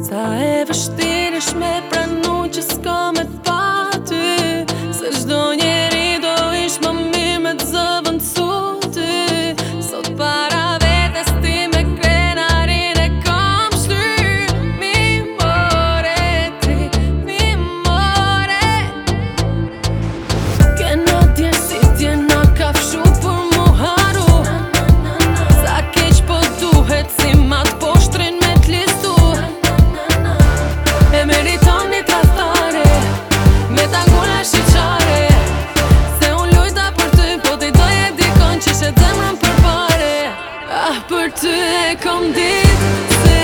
Sa e vështirësh me pranu që s'ka me të pa kom ditë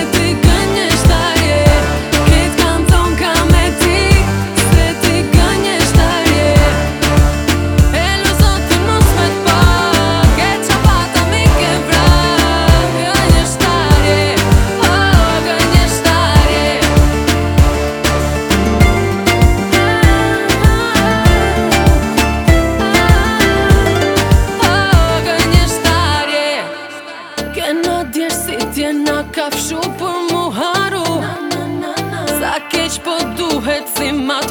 djesh si tje na kafshu për mu haru Sa keq po duhet si ma